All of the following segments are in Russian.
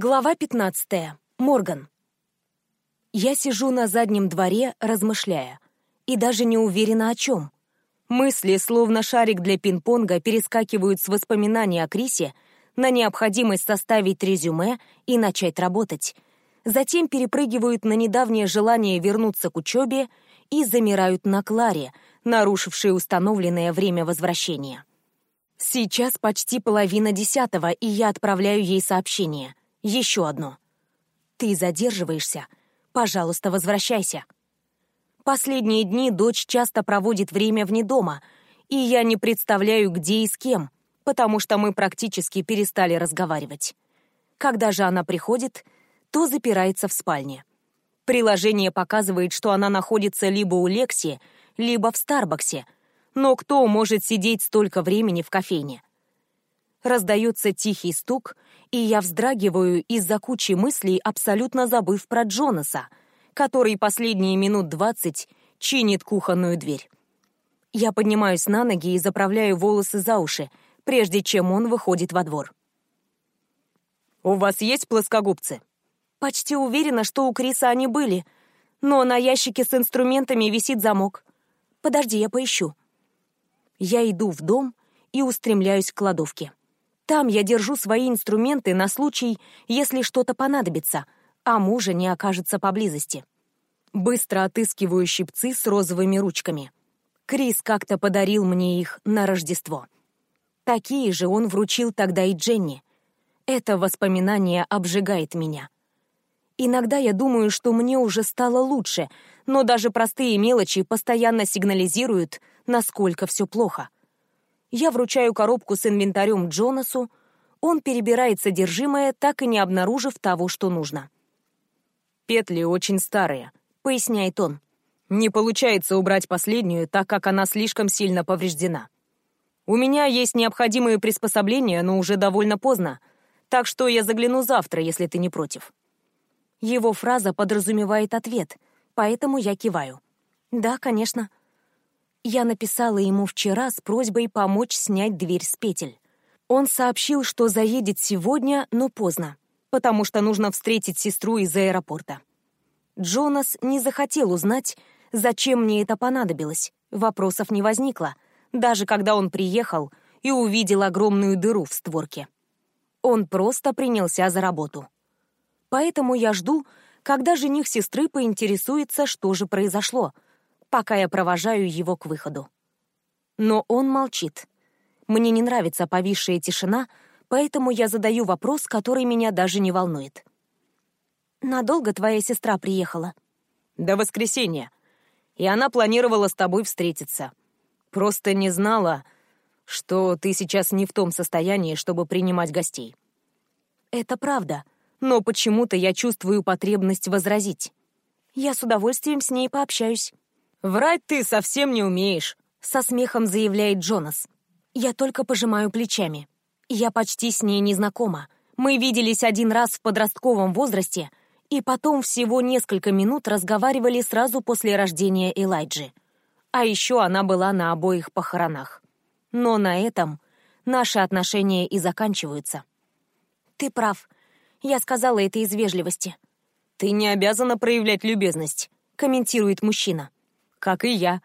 Глава 15. Морган. Я сижу на заднем дворе, размышляя. И даже не уверена о чем. Мысли, словно шарик для пинг-понга, перескакивают с воспоминаний о Крисе на необходимость составить резюме и начать работать. Затем перепрыгивают на недавнее желание вернуться к учебе и замирают на Кларе, нарушившей установленное время возвращения. Сейчас почти половина десятого, и я отправляю ей сообщение. Еще одно. Ты задерживаешься. Пожалуйста, возвращайся. Последние дни дочь часто проводит время вне дома, и я не представляю, где и с кем, потому что мы практически перестали разговаривать. Когда же она приходит, то запирается в спальне. Приложение показывает, что она находится либо у Лекси, либо в Старбаксе, но кто может сидеть столько времени в кофейне? Раздается тихий стук, и я вздрагиваю из-за кучи мыслей, абсолютно забыв про Джонаса, который последние минут двадцать чинит кухонную дверь. Я поднимаюсь на ноги и заправляю волосы за уши, прежде чем он выходит во двор. «У вас есть плоскогубцы?» Почти уверена, что у Криса они были, но на ящике с инструментами висит замок. Подожди, я поищу. Я иду в дом и устремляюсь к кладовке. Там я держу свои инструменты на случай, если что-то понадобится, а мужа не окажется поблизости. Быстро отыскиваю щипцы с розовыми ручками. Крис как-то подарил мне их на Рождество. Такие же он вручил тогда и Дженни. Это воспоминание обжигает меня. Иногда я думаю, что мне уже стало лучше, но даже простые мелочи постоянно сигнализируют, насколько все плохо. Я вручаю коробку с инвентарем Джонасу, он перебирает содержимое, так и не обнаружив того, что нужно. «Петли очень старые», — поясняет он. «Не получается убрать последнюю, так как она слишком сильно повреждена. У меня есть необходимые приспособления, но уже довольно поздно, так что я загляну завтра, если ты не против». Его фраза подразумевает ответ, поэтому я киваю. «Да, конечно». Я написала ему вчера с просьбой помочь снять дверь с петель. Он сообщил, что заедет сегодня, но поздно, потому что нужно встретить сестру из аэропорта. Джонас не захотел узнать, зачем мне это понадобилось. Вопросов не возникло, даже когда он приехал и увидел огромную дыру в створке. Он просто принялся за работу. Поэтому я жду, когда жених сестры поинтересуется, что же произошло — пока я провожаю его к выходу. Но он молчит. Мне не нравится повисшая тишина, поэтому я задаю вопрос, который меня даже не волнует. «Надолго твоя сестра приехала?» «До воскресенья. И она планировала с тобой встретиться. Просто не знала, что ты сейчас не в том состоянии, чтобы принимать гостей». «Это правда, но почему-то я чувствую потребность возразить. Я с удовольствием с ней пообщаюсь». «Врать ты совсем не умеешь», — со смехом заявляет Джонас. Я только пожимаю плечами. Я почти с ней не знакома. Мы виделись один раз в подростковом возрасте, и потом всего несколько минут разговаривали сразу после рождения Элайджи. А еще она была на обоих похоронах. Но на этом наши отношения и заканчиваются. Ты прав. Я сказала это из вежливости. Ты не обязана проявлять любезность, комментирует мужчина как и я.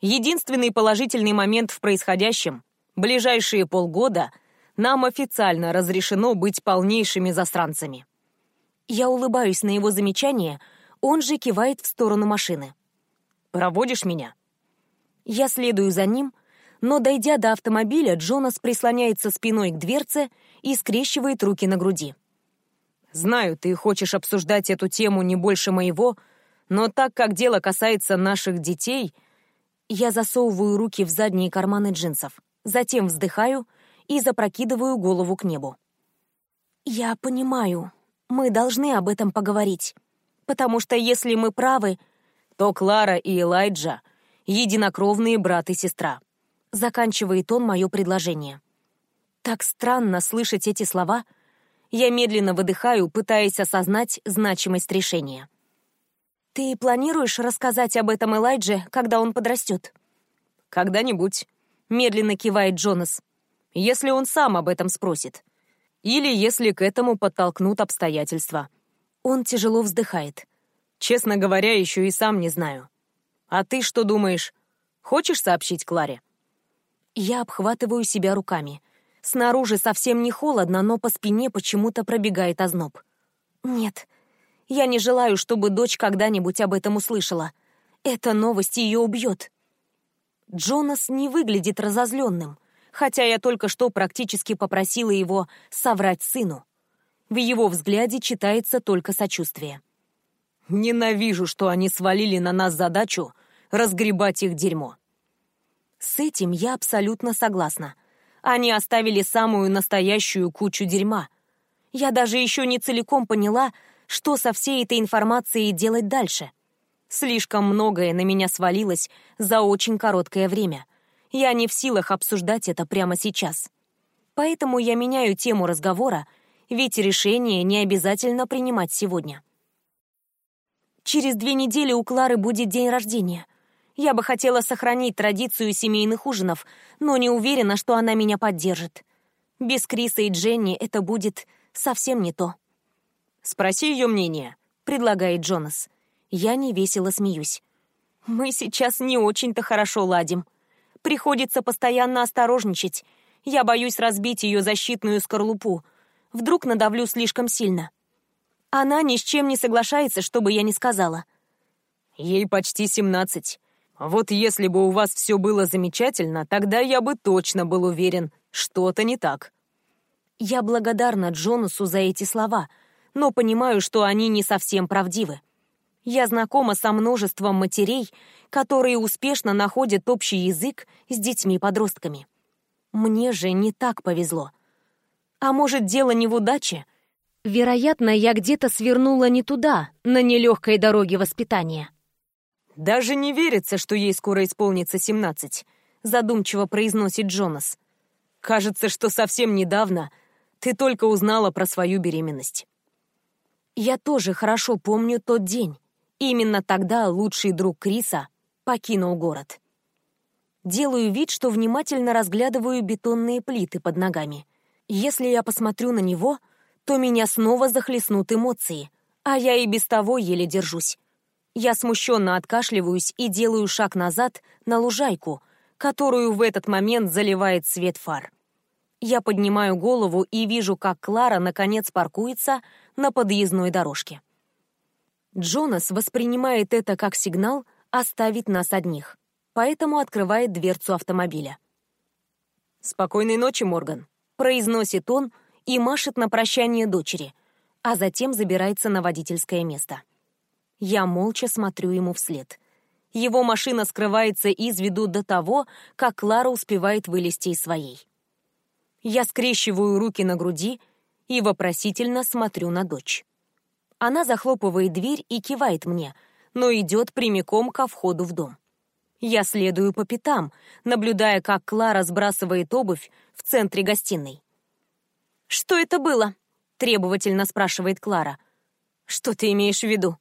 Единственный положительный момент в происходящем — ближайшие полгода нам официально разрешено быть полнейшими засранцами. Я улыбаюсь на его замечание, он же кивает в сторону машины. «Проводишь меня?» Я следую за ним, но, дойдя до автомобиля, Джонас прислоняется спиной к дверце и скрещивает руки на груди. «Знаю, ты хочешь обсуждать эту тему не больше моего, но так как дело касается наших детей, я засовываю руки в задние карманы джинсов, затем вздыхаю и запрокидываю голову к небу. Я понимаю, мы должны об этом поговорить, потому что если мы правы, то Клара и Элайджа — единокровные брат и сестра. Заканчивает он мое предложение. Так странно слышать эти слова. Я медленно выдыхаю, пытаясь осознать значимость решения. Ты планируешь рассказать об этом Элайдже, когда он подрастет? Когда-нибудь, медленно кивает Джонас. Если он сам об этом спросит. Или если к этому подтолкнут обстоятельства. Он тяжело вздыхает. Честно говоря, еще и сам не знаю. А ты что думаешь? Хочешь сообщить Кларе? Я обхватываю себя руками. Снаружи совсем не холодно, но по спине почему-то пробегает озноб. Нет, я не желаю, чтобы дочь когда-нибудь об этом услышала. Эта новость ее убьет. Джонас не выглядит разозленным, хотя я только что практически попросила его соврать сыну. В его взгляде читается только сочувствие. «Ненавижу, что они свалили на нас задачу разгребать их дерьмо». С этим я абсолютно согласна. Они оставили самую настоящую кучу дерьма. Я даже еще не целиком поняла, что со всей этой информацией делать дальше. Слишком многое на меня свалилось за очень короткое время. Я не в силах обсуждать это прямо сейчас. Поэтому я меняю тему разговора, ведь решение не обязательно принимать сегодня. Через две недели у Клары будет день рождения. Я бы хотела сохранить традицию семейных ужинов, но не уверена, что она меня поддержит. Без Криса и Дженни это будет совсем не то. «Спроси ее мнение», — предлагает Джонас. Я невесело смеюсь. «Мы сейчас не очень-то хорошо ладим. Приходится постоянно осторожничать. Я боюсь разбить ее защитную скорлупу. Вдруг надавлю слишком сильно. Она ни с чем не соглашается, что бы я ни сказала». «Ей почти семнадцать. Вот если бы у вас все было замечательно, тогда я бы точно был уверен, что-то не так». Я благодарна Джонасу за эти слова — но понимаю, что они не совсем правдивы. Я знакома со множеством матерей, которые успешно находят общий язык с детьми-подростками. Мне же не так повезло. А может, дело не в удаче? Вероятно, я где-то свернула не туда, на нелегкой дороге воспитания. «Даже не верится, что ей скоро исполнится семнадцать», задумчиво произносит Джонас. «Кажется, что совсем недавно ты только узнала про свою беременность». Я тоже хорошо помню тот день. Именно тогда лучший друг Криса покинул город. Делаю вид, что внимательно разглядываю бетонные плиты под ногами. Если я посмотрю на него, то меня снова захлестнут эмоции, а я и без того еле держусь. Я смущенно откашливаюсь и делаю шаг назад на лужайку, которую в этот момент заливает свет фар. Я поднимаю голову и вижу, как Клара наконец паркуется на подъездной дорожке. Джонас воспринимает это как сигнал оставить нас одних, поэтому открывает дверцу автомобиля. «Спокойной ночи, Морган», — произносит он и машет на прощание дочери, а затем забирается на водительское место. Я молча смотрю ему вслед. Его машина скрывается из виду до того, как Клара успевает вылезти из своей. Я скрещиваю руки на груди и вопросительно смотрю на дочь. Она захлопывает дверь и кивает мне, но идет прямиком ко входу в дом. Я следую по пятам, наблюдая, как Клара сбрасывает обувь в центре гостиной. «Что это было?» — требовательно спрашивает Клара. «Что ты имеешь в виду?»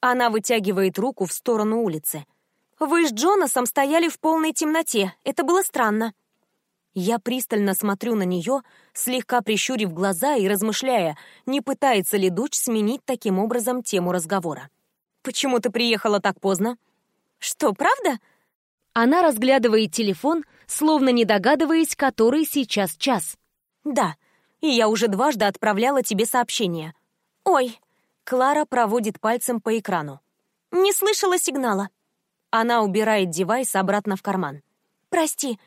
Она вытягивает руку в сторону улицы. «Вы с Джонасом стояли в полной темноте. Это было странно». Я пристально смотрю на нее, слегка прищурив глаза и размышляя, не пытается ли дочь сменить таким образом тему разговора. «Почему ты приехала так поздно?» «Что, правда?» Она разглядывает телефон, словно не догадываясь, который сейчас час. «Да, и я уже дважды отправляла тебе сообщение». «Ой!» Клара проводит пальцем по экрану. «Не слышала сигнала». Она убирает девайс обратно в карман. «Прости,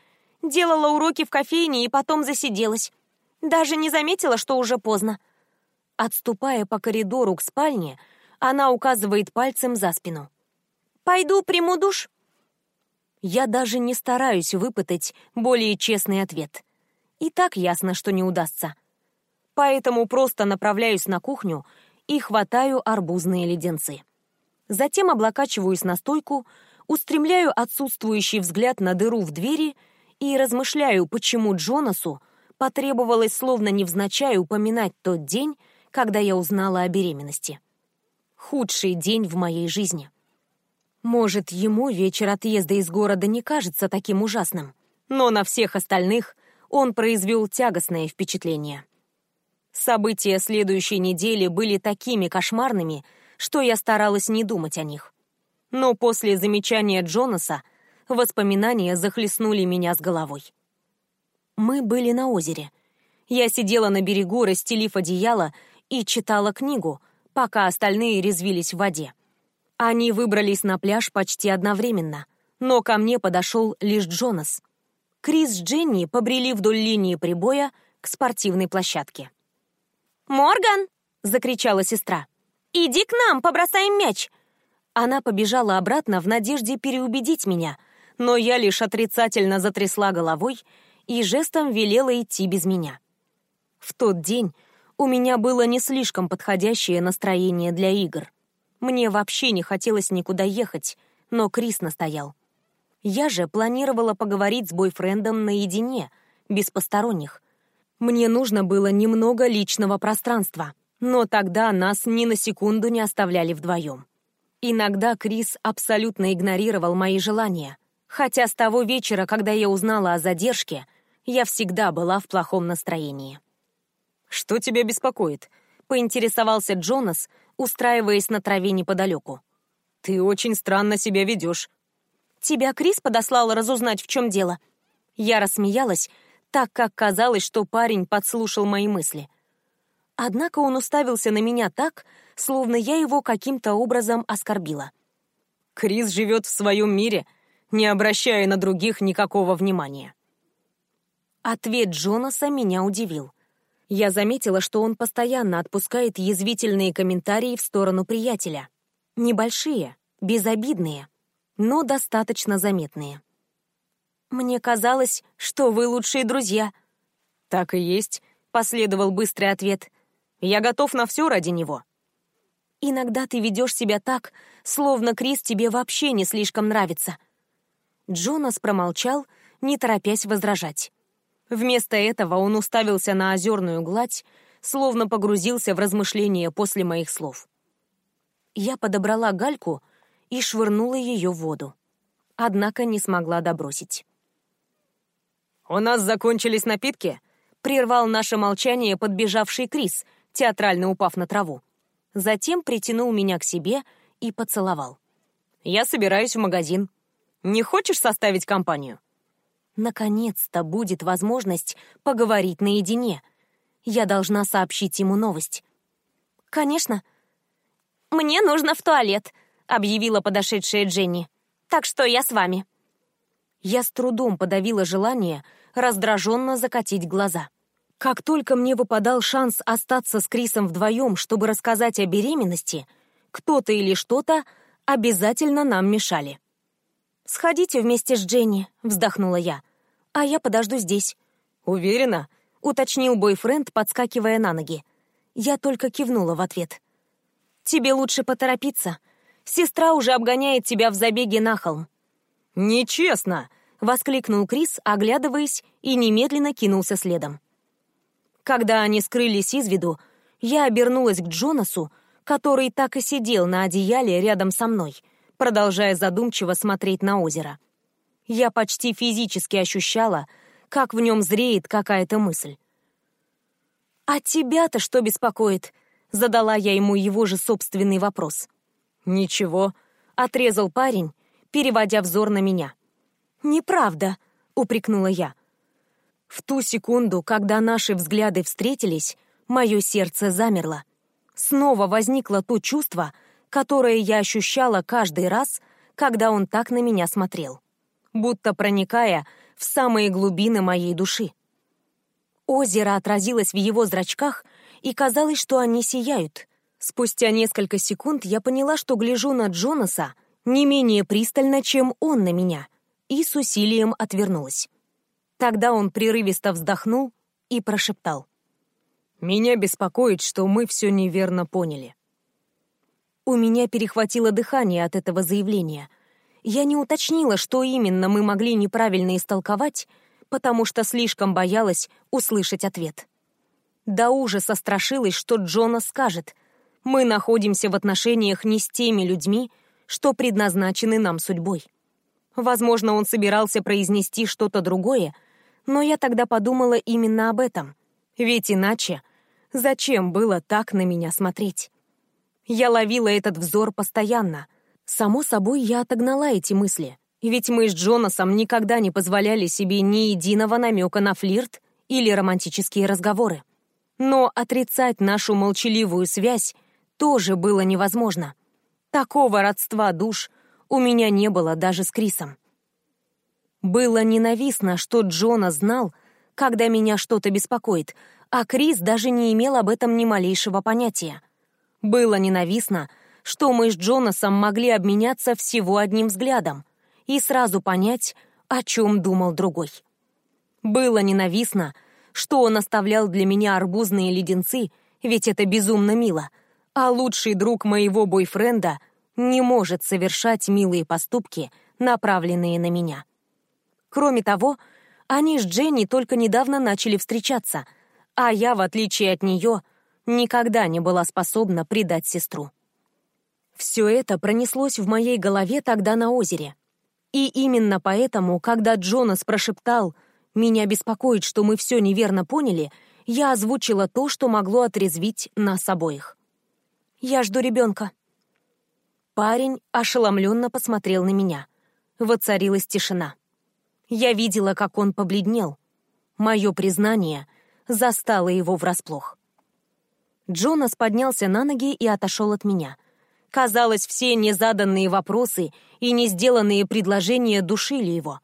Делала уроки в кофейне и потом засиделась. Даже не заметила, что уже поздно. Отступая по коридору к спальне, она указывает пальцем за спину. «Пойду приму душ». Я даже не стараюсь выпытать более честный ответ. И так ясно, что не удастся. Поэтому просто направляюсь на кухню и хватаю арбузные леденцы. Затем облокачиваюсь на стойку, устремляю отсутствующий взгляд на дыру в двери — и размышляю, почему Джонасу потребовалось словно невзначай упоминать тот день, когда я узнала о беременности. Худший день в моей жизни. Может, ему вечер отъезда из города не кажется таким ужасным, но на всех остальных он произвел тягостное впечатление. События следующей недели были такими кошмарными, что я старалась не думать о них. Но после замечания Джонаса воспоминания захлестнули меня с головой. Мы были на озере. Я сидела на берегу, расстелив одеяло, и читала книгу, пока остальные резвились в воде. Они выбрались на пляж почти одновременно, но ко мне подошел лишь Джонас. Крис с Дженни побрели вдоль линии прибоя к спортивной площадке. «Морган!» — закричала сестра. «Иди к нам, побросаем мяч!» Она побежала обратно в надежде переубедить меня, но я лишь отрицательно затрясла головой и жестом велела идти без меня. В тот день у меня было не слишком подходящее настроение для игр. Мне вообще не хотелось никуда ехать, но Крис настоял. Я же планировала поговорить с бойфрендом наедине, без посторонних. Мне нужно было немного личного пространства, но тогда нас ни на секунду не оставляли вдвоем. Иногда Крис абсолютно игнорировал мои желания, хотя с того вечера, когда я узнала о задержке, я всегда была в плохом настроении. «Что тебя беспокоит?» — поинтересовался Джонас, устраиваясь на траве неподалеку. «Ты очень странно себя ведешь». «Тебя Крис подослал разузнать, в чем дело?» Я рассмеялась, так как казалось, что парень подслушал мои мысли. Однако он уставился на меня так, словно я его каким-то образом оскорбила. Крис живет в своем мире, не обращая на других никакого внимания. Ответ Джонаса меня удивил. Я заметила, что он постоянно отпускает язвительные комментарии в сторону приятеля. Небольшие, безобидные, но достаточно заметные. «Мне казалось, что вы лучшие друзья». «Так и есть», — последовал быстрый ответ. «Я готов на все ради него». «Иногда ты ведешь себя так, словно Крис тебе вообще не слишком нравится». Джонас промолчал, не торопясь возражать. Вместо этого он уставился на озерную гладь, словно погрузился в размышления после моих слов. Я подобрала гальку и швырнула ее в воду. Однако не смогла добросить. «У нас закончились напитки?» — прервал наше молчание подбежавший Крис, театрально упав на траву. Затем притянул меня к себе и поцеловал. «Я собираюсь в магазин. Не хочешь составить компанию?» Наконец-то будет возможность поговорить наедине. Я должна сообщить ему новость. «Конечно. Мне нужно в туалет», — объявила подошедшая Дженни. «Так что я с вами». Я с трудом подавила желание раздраженно закатить глаза. Как только мне выпадал шанс остаться с Крисом вдвоем, чтобы рассказать о беременности, кто-то или что-то обязательно нам мешали. «Сходите вместе с Дженни», — вздохнула я. «А я подожду здесь». «Уверена?» — уточнил бойфренд, подскакивая на ноги. Я только кивнула в ответ. «Тебе лучше поторопиться. Сестра уже обгоняет тебя в забеге на холм». «Нечестно!» — воскликнул Крис, оглядываясь, и немедленно кинулся следом. Когда они скрылись из виду, я обернулась к Джонасу, который так и сидел на одеяле рядом со мной — продолжая задумчиво смотреть на озеро. Я почти физически ощущала, как в нем зреет какая-то мысль. «А тебя-то что беспокоит?» — задала я ему его же собственный вопрос. «Ничего», — отрезал парень, переводя взор на меня. «Неправда», — упрекнула я. В ту секунду, когда наши взгляды встретились, мое сердце замерло. Снова возникло то чувство, которое я ощущала каждый раз, когда он так на меня смотрел, будто проникая в самые глубины моей души. Озеро отразилось в его зрачках, и казалось, что они сияют. Спустя несколько секунд я поняла, что гляжу на Джонаса не менее пристально, чем он на меня, и с усилием отвернулась. Тогда он прерывисто вздохнул и прошептал. «Меня беспокоит, что мы все неверно поняли». У меня перехватило дыхание от этого заявления. Я не уточнила, что именно мы могли неправильно истолковать, потому что слишком боялась услышать ответ. До ужаса страшилась, что Джона скажет. Мы находимся в отношениях не с теми людьми, что предназначены нам судьбой. Возможно, он собирался произнести что-то другое, но я тогда подумала именно об этом. Ведь иначе Зачем было так на меня смотреть? Я ловила этот взор постоянно. Само собой, я отогнала эти мысли. Ведь мы с Джонасом никогда не позволяли себе ни единого намека на флирт или романтические разговоры. Но отрицать нашу молчаливую связь тоже было невозможно. Такого родства душ у меня не было даже с Крисом. Было ненавистно, что Джона знал, когда меня что-то беспокоит, а Крис даже не имел об этом ни малейшего понятия. Было ненавистно, что мы с Джонасом могли обменяться всего одним взглядом и сразу понять, о чем думал другой. Было ненавистно, что он оставлял для меня арбузные леденцы, ведь это безумно мило, а лучший друг моего бойфренда не может совершать милые поступки, направленные на меня. Кроме того, они с Дженни только недавно начали встречаться, а я, в отличие от нее, никогда не была способна предать сестру. Все это пронеслось в моей голове тогда на озере. И именно поэтому, когда Джонас прошептал «Меня беспокоит, что мы все неверно поняли», я озвучила то, что могло отрезвить нас обоих. «Я жду ребенка». Парень ошеломленно посмотрел на меня. Воцарилась тишина. Я видела, как он побледнел. Мое признание застало его врасплох. Джонас поднялся на ноги и отошел от меня. Казалось, все незаданные вопросы и не сделанные предложения душили его.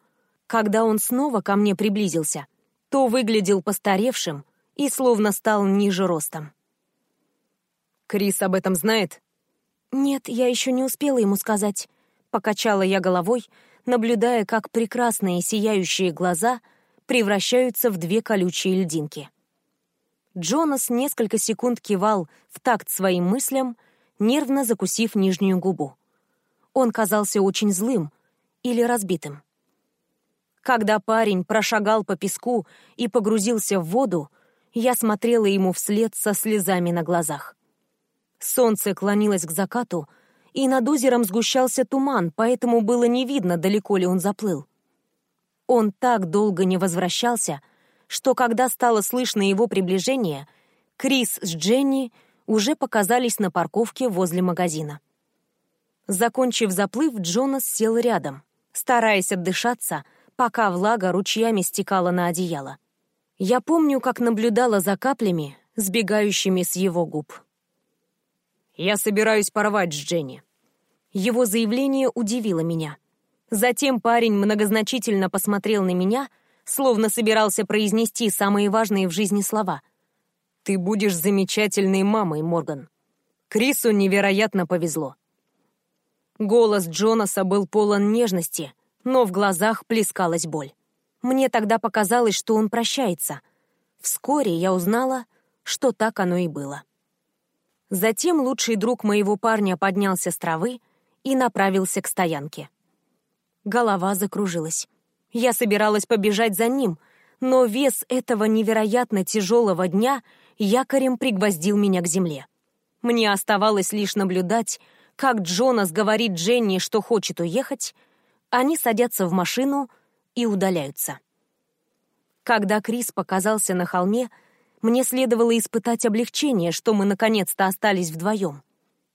Когда он снова ко мне приблизился, то выглядел постаревшим и словно стал ниже ростом. «Крис об этом знает?» «Нет, я еще не успела ему сказать», — покачала я головой, наблюдая, как прекрасные сияющие глаза превращаются в две колючие льдинки. Джонас несколько секунд кивал в такт своим мыслям, нервно закусив нижнюю губу. Он казался очень злым или разбитым. Когда парень прошагал по песку и погрузился в воду, я смотрела ему вслед со слезами на глазах. Солнце клонилось к закату, и над озером сгущался туман, поэтому было не видно, далеко ли он заплыл. Он так долго не возвращался, что когда стало слышно его приближение, Крис с Дженни уже показались на парковке возле магазина. Закончив заплыв, Джонас сел рядом, стараясь отдышаться, пока влага ручьями стекала на одеяло. Я помню, как наблюдала за каплями, сбегающими с его губ. «Я собираюсь порвать с Дженни». Его заявление удивило меня. Затем парень многозначительно посмотрел на меня, словно собирался произнести самые важные в жизни слова. «Ты будешь замечательной мамой, Морган. Крису невероятно повезло». Голос Джонаса был полон нежности, но в глазах плескалась боль. Мне тогда показалось, что он прощается. Вскоре я узнала, что так оно и было. Затем лучший друг моего парня поднялся с травы и направился к стоянке. Голова закружилась. Я собиралась побежать за ним, но вес этого невероятно тяжелого дня якорем пригвоздил меня к земле. Мне оставалось лишь наблюдать, как Джонас говорит Дженни, что хочет уехать, они садятся в машину и удаляются. Когда Крис показался на холме, мне следовало испытать облегчение, что мы наконец-то остались вдвоем.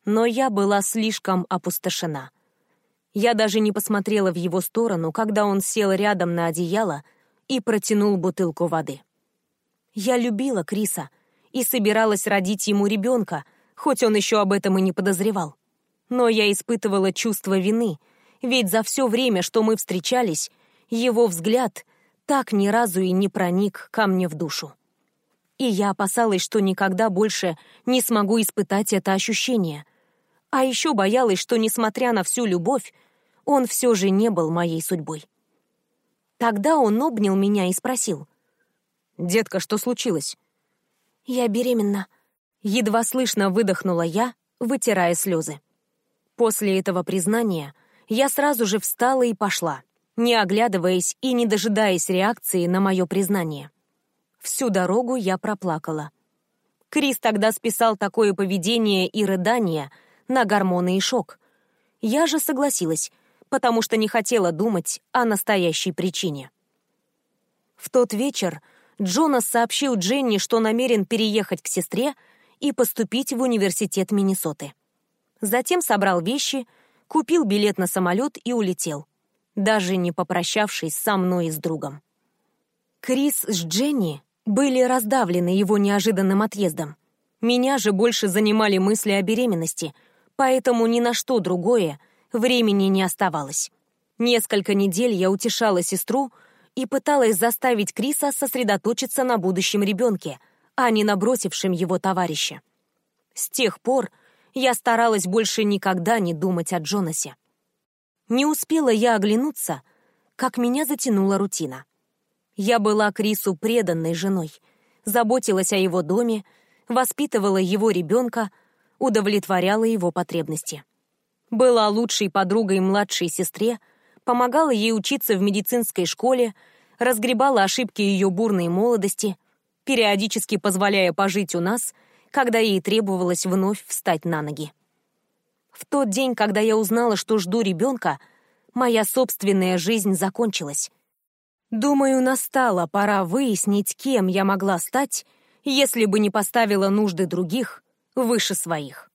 Но я была слишком опустошена. Я даже не посмотрела в его сторону, когда он сел рядом на одеяло и протянул бутылку воды. Я любила Криса и собиралась родить ему ребенка, хоть он еще об этом и не подозревал. Но я испытывала чувство вины, ведь за все время, что мы встречались, его взгляд так ни разу и не проник ко мне в душу и я опасалась, что никогда больше не смогу испытать это ощущение. А еще боялась, что, несмотря на всю любовь, он все же не был моей судьбой. Тогда он обнял меня и спросил. «Детка, что случилось?» «Я беременна». Едва слышно выдохнула я, вытирая слезы. После этого признания я сразу же встала и пошла, не оглядываясь и не дожидаясь реакции на мое признание. Всю дорогу я проплакала. Крис тогда списал такое поведение и рыдание на гормоны и шок. Я же согласилась, потому что не хотела думать о настоящей причине. В тот вечер Джонас сообщил Дженни, что намерен переехать к сестре и поступить в университет Миннесоты. Затем собрал вещи, купил билет на самолет и улетел, даже не попрощавшись со мной и с другом. Крис с Дженни были раздавлены его неожиданным отъездом. Меня же больше занимали мысли о беременности, поэтому ни на что другое времени не оставалось. Несколько недель я утешала сестру и пыталась заставить Криса сосредоточиться на будущем ребенке, а не на бросившем его товарище. С тех пор я старалась больше никогда не думать о Джонасе. Не успела я оглянуться, как меня затянула рутина. Я была Крису преданной женой, заботилась о его доме, воспитывала его ребенка, удовлетворяла его потребности. Была лучшей подругой младшей сестре, помогала ей учиться в медицинской школе, разгребала ошибки ее бурной молодости, периодически позволяя пожить у нас, когда ей требовалось вновь встать на ноги. В тот день, когда я узнала, что жду ребенка, моя собственная жизнь закончилась. Думаю, настала пора выяснить, кем я могла стать, если бы не поставила нужды других выше своих.